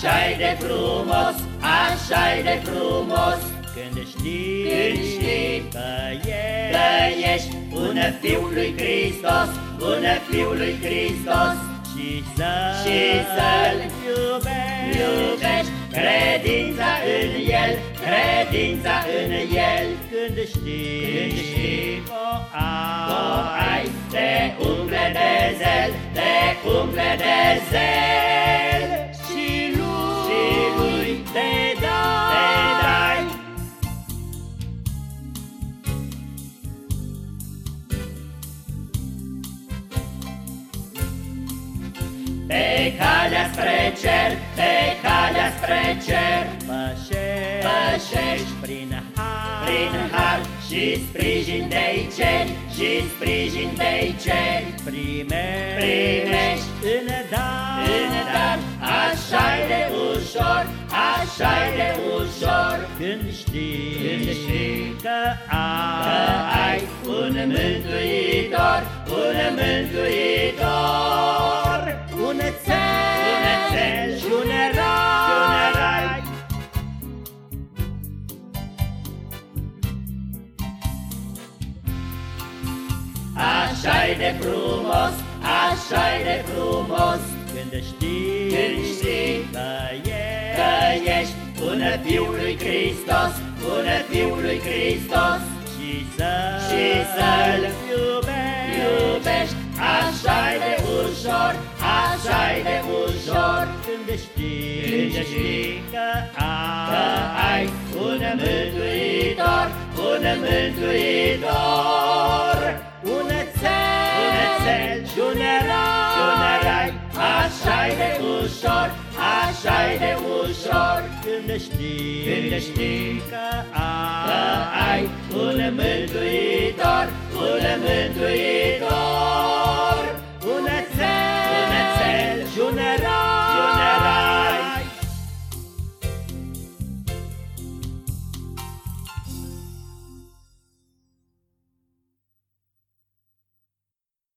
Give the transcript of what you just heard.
Așa-i de frumos, așa-i de frumos. Când știi, Când știi că ești, că ești un fiul lui Hristos Un fiul lui Hristos. Și să Și să-L iubești, iubești Credința în El, credința în El. Când știi, Când știi o ai, O ai, te umple de zel, te umple de zel Pe calea spre cer, pe calea spre cer. Pășești, Pășești prin har, Prin har și sprijin de-i ceri Și sprijin de-i ceri primești, Primești în dar, În dar. Așa-i de ușor, așa-i de ușor. Când știi, Când știi că ai, Că ai un mântuitor, un mântuitor Așa-i de frumos, așa-i de frumos. Când știi, Când știi că ești, că ești un fiul lui Hristos, un fiul lui Hristos. Și să Și să-L iubești, Iubești, așa-i de ușor, așa-i de ușor. Când știi, Când știi că Că ai, ai un mântuitor, un mântuitor un țel, Un țel și un rai, și un rai Așa-i de ușor, așa-i de ușor. Când știi, Când știi că Că ai,